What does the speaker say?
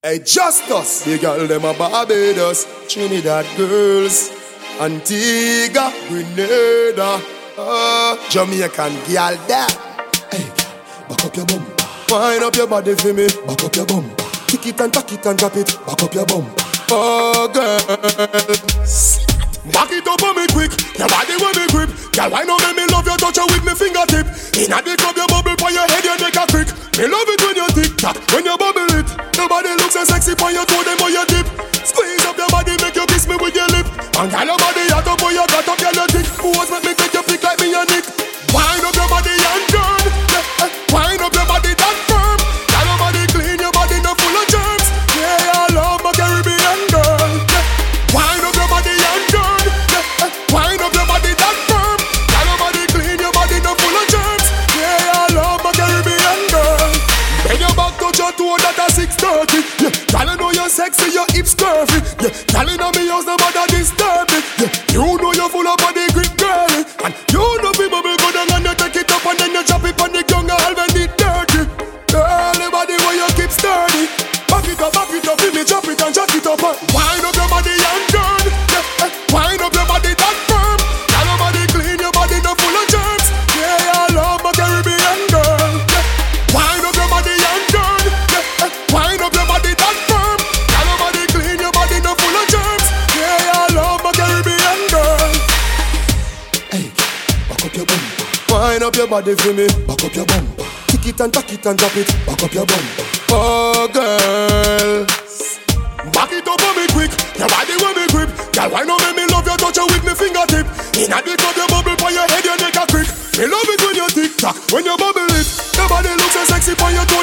Hey, Justus, the girl them a Barbados, Trinidad girls, Antigua, Grenada, uh, Jamaican girl that. Hey, back up your bumper, wind up your body for me. Back up your bumper, kick it and tuck it and drop it. Back up your bumper, oh girl. Back it up on me quick, your body with me grip. Girl, I know that me love your touch with me fingertip. a big club, your sexy, your hips curvy. Yeah, girl inna me house, the up your body for me. Back up your bum. Kick it and tuck it and drop it. Back up your bum. Oh girl, back it up on me quick. Your body when me grip. Girl, why not make me love your Touch you with me fingertip. Inna the club, your bubble on your head, you make a creak. Me love it when you tick tock, when you bubble it. Your body looks so sexy for you throw